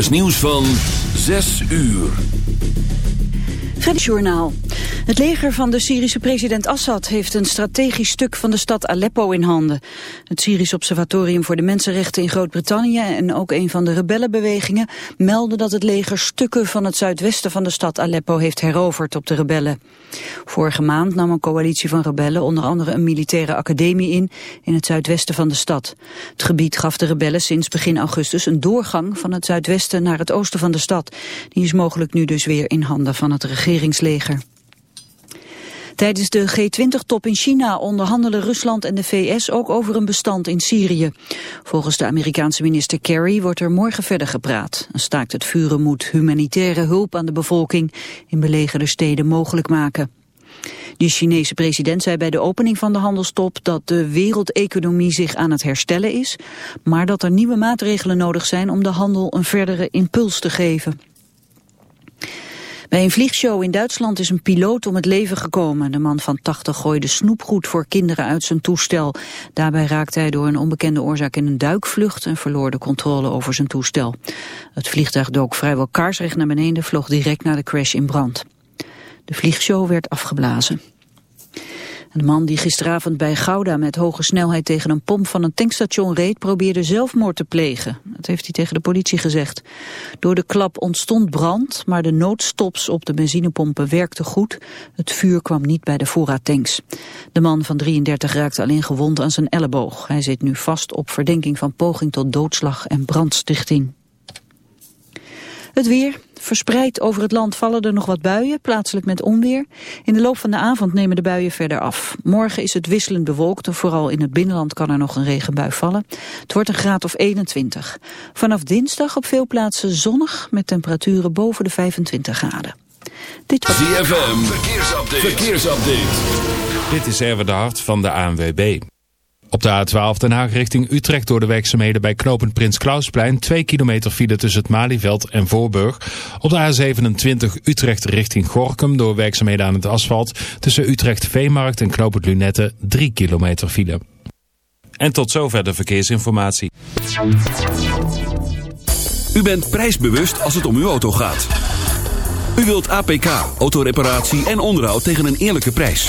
is nieuws van 6 uur. Freddy Journaal. Het leger van de Syrische president Assad heeft een strategisch stuk van de stad Aleppo in handen. Het Syrisch Observatorium voor de Mensenrechten in Groot-Brittannië en ook een van de rebellenbewegingen melden dat het leger stukken van het zuidwesten van de stad Aleppo heeft heroverd op de rebellen. Vorige maand nam een coalitie van rebellen onder andere een militaire academie in in het zuidwesten van de stad. Het gebied gaf de rebellen sinds begin augustus een doorgang van het zuidwesten naar het oosten van de stad. Die is mogelijk nu dus weer in handen van het regeringsleger. Tijdens de G20-top in China onderhandelen Rusland en de VS ook over een bestand in Syrië. Volgens de Amerikaanse minister Kerry wordt er morgen verder gepraat. Een staakt het vuren moet humanitaire hulp aan de bevolking in belegerde steden mogelijk maken. De Chinese president zei bij de opening van de handelstop dat de wereldeconomie zich aan het herstellen is, maar dat er nieuwe maatregelen nodig zijn om de handel een verdere impuls te geven. Bij een vliegshow in Duitsland is een piloot om het leven gekomen. De man van 80 gooide snoepgoed voor kinderen uit zijn toestel. Daarbij raakte hij door een onbekende oorzaak in een duikvlucht en verloor de controle over zijn toestel. Het vliegtuig dook vrijwel kaarsrecht naar beneden, vloog direct na de crash in brand. De vliegshow werd afgeblazen. De man die gisteravond bij Gouda met hoge snelheid tegen een pomp van een tankstation reed, probeerde zelfmoord te plegen. Dat heeft hij tegen de politie gezegd. Door de klap ontstond brand, maar de noodstops op de benzinepompen werkten goed. Het vuur kwam niet bij de voorraadtanks. De man van 33 raakte alleen gewond aan zijn elleboog. Hij zit nu vast op verdenking van poging tot doodslag en brandstichting. Het weer. Verspreid over het land vallen er nog wat buien, plaatselijk met onweer. In de loop van de avond nemen de buien verder af. Morgen is het wisselend bewolkt en vooral in het binnenland kan er nog een regenbui vallen. Het wordt een graad of 21. Vanaf dinsdag op veel plaatsen zonnig met temperaturen boven de 25 graden. Dit was ZFM. Verkeersupdate. Verkeersupdate. Dit is Erwin de Hart van de ANWB. Op de A12 Den Haag richting Utrecht door de werkzaamheden bij knooppunt Prins Klausplein. 2 kilometer file tussen het Malieveld en Voorburg. Op de A27 Utrecht richting Gorkum door werkzaamheden aan het asfalt. Tussen Utrecht Veemarkt en knooppunt Lunette 3 kilometer file. En tot zover de verkeersinformatie. U bent prijsbewust als het om uw auto gaat. U wilt APK, autoreparatie en onderhoud tegen een eerlijke prijs.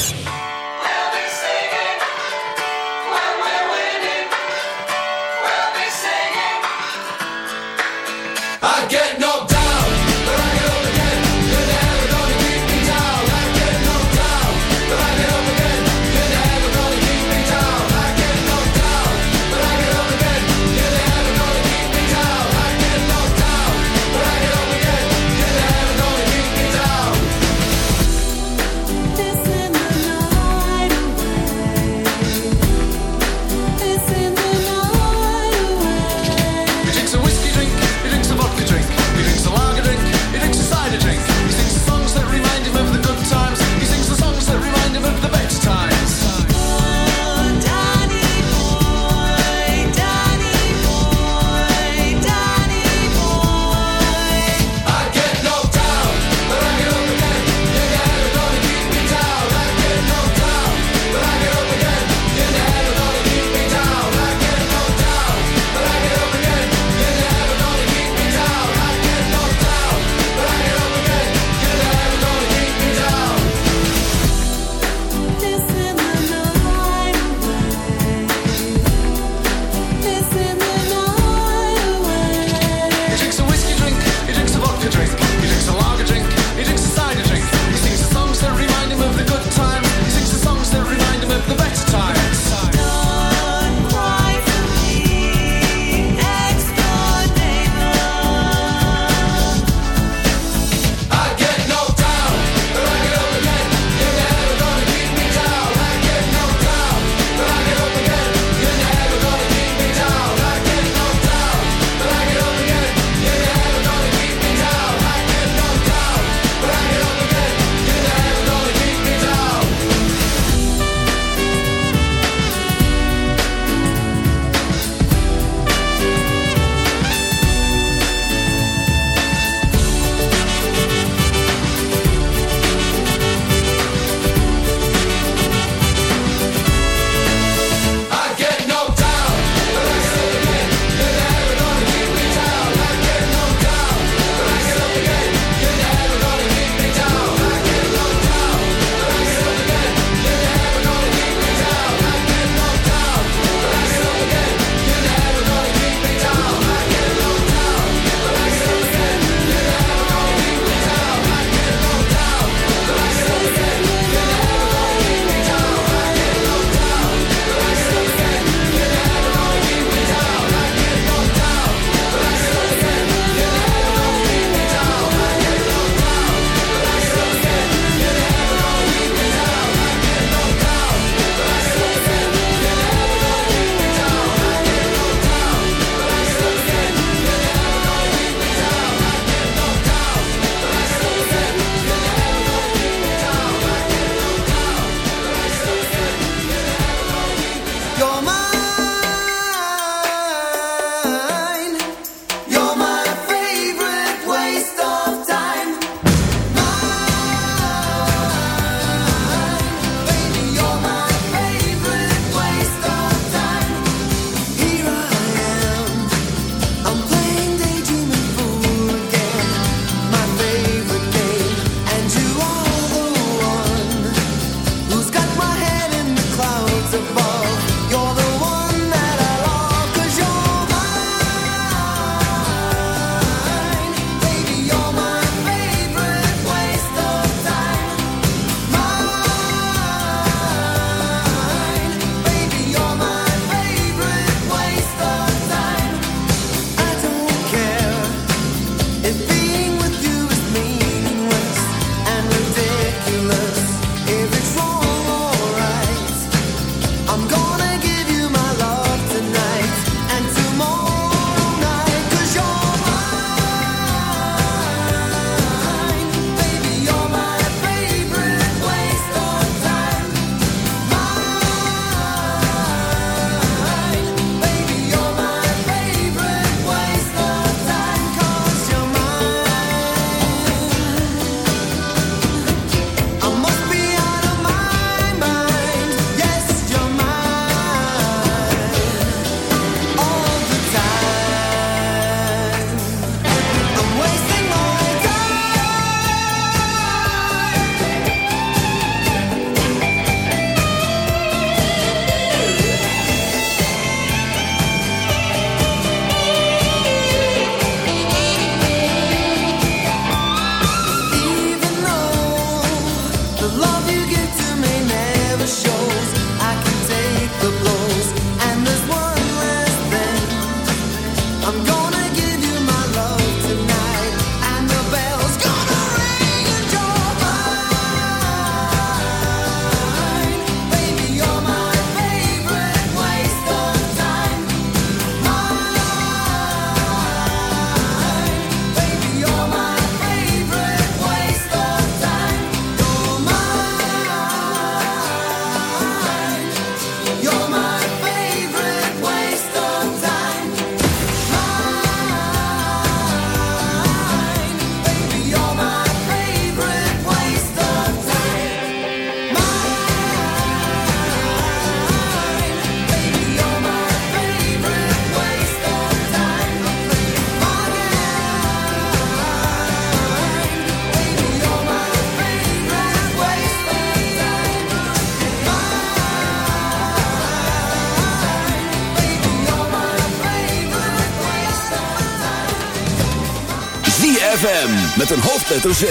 ZFM met een hoofdletter Z.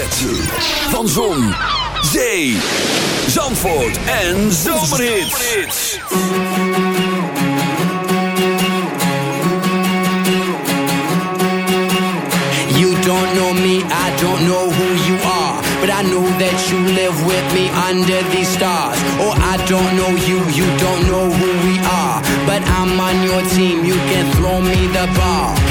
Van Zon, Zee, Zandvoort en Zomerhits. You don't know me, I don't know who you are. But I know that you live with me under these stars. Oh, I don't know you, you don't know who we are. But I'm on your team, you can throw me the ball.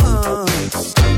Oh.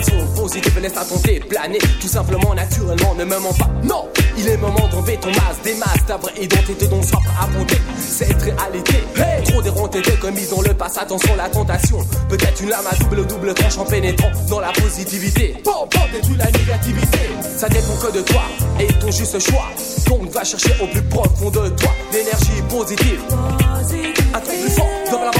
tes vibrations positives, laisse-la tenter, planer, tout simplement, naturellement, ne me mens pas. Non, il est moment d'enlever ton masque, des masques, ta vraie identité dont soif à cette réalité. Hey, trop déronté, commis dans le passé, attention la tentation. Peut-être une lame à double double tranche en pénétrant dans la positivité. Bon, bon, détruis la négativité. Ça dépend que de toi et ton juste choix. Donc va chercher au plus profond de toi l'énergie positive. Un truc plus fort dans la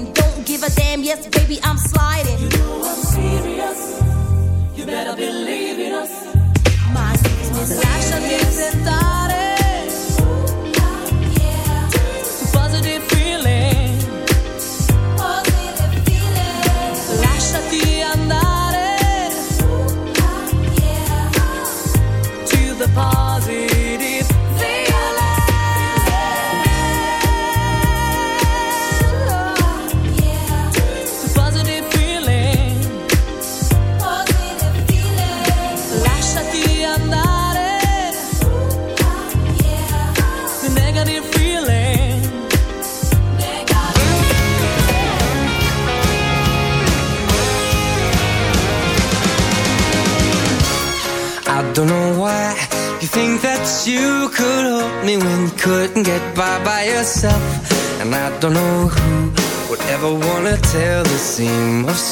Yes, baby, I'm sliding. You know I'm serious. You better believe in us.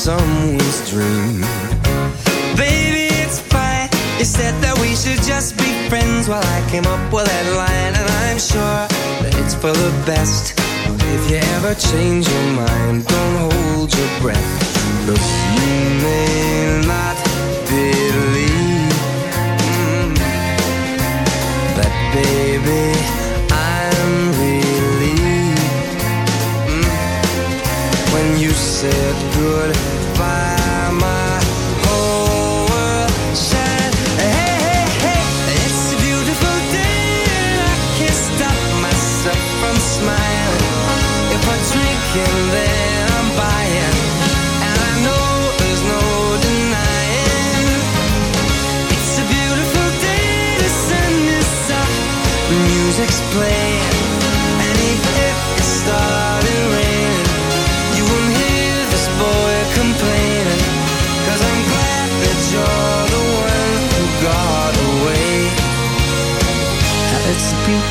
Someone's dream. Baby, it's fine. You said that we should just be friends while I came up with that line. And I'm sure that it's for the best. But if you ever change your mind, don't hold your breath. Look, you may not believe mm, that, baby, I'm relieved mm, when you said goodbye.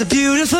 a beautiful